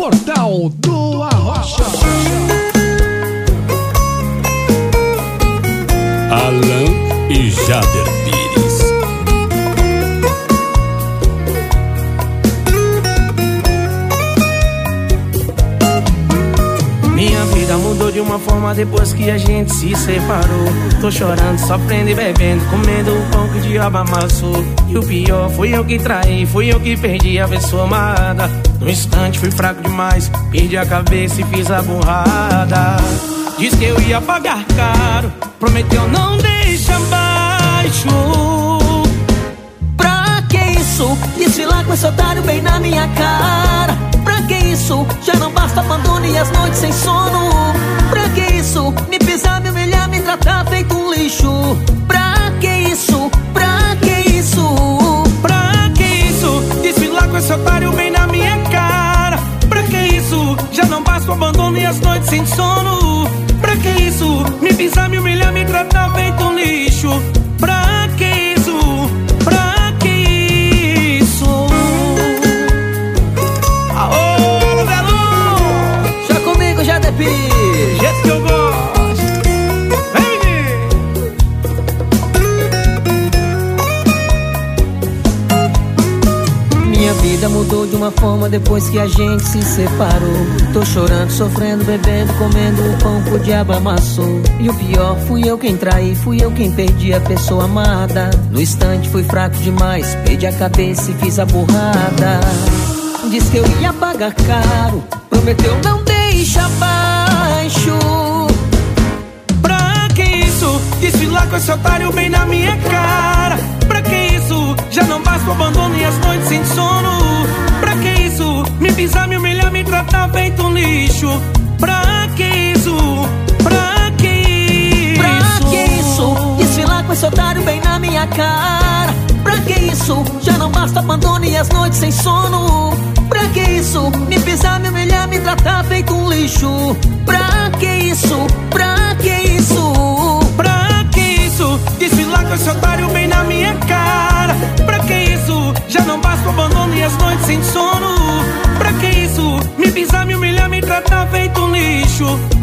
Portal do Arrocha. Alan e Jader Minha vida mudou de uma forma depois que a gente se separou. Tô chorando, sofrendo e bebendo, comendo o pão que o diabo amassou. E o pior, fui eu que traí, fui eu que perdi a pessoa amada. No instante fui fraco demais, perdi a cabeça e fiz a burrada. Diz que eu ia pagar caro, prometeu não deixa baixo. Pra que isso? Desfilar com esse otário bem na minha cara abandono e as noites sem sono Pra que isso? Me pisar, me humilhar, me tratar feito um lixo Pra que isso? Pra que isso? Pra que isso? Desfilar com esse otário bem na minha cara Pra que isso? Já não basta o abandono e as noites sem sono Pra que isso? Me pisar, me humilhar, me tratar mudou de uma forma depois que a gente se separou. Tô chorando, sofrendo, bebendo, comendo o pão que o diabo amassou. E o pior, fui eu quem traí, fui eu quem perdi a pessoa amada. No instante fui fraco demais, perdi a cabeça e fiz a burrada. Diz que eu ia pagar caro, prometeu não deixa abaixo. Pra que isso? Desfilar com esse otário bem na minha cara Pra que isso? Já não basta o abandono e as noites sem sono pisar, me humilhar, me tratar feito um lixo Pra que isso? Pra que isso? Pra que isso? Desfilar com esse otário bem na minha cara Pra que isso? Já não basta abandono e as noites sem sono Pra que isso? Me pisar, me humilhar, me tratar feito um lixo Pra que sem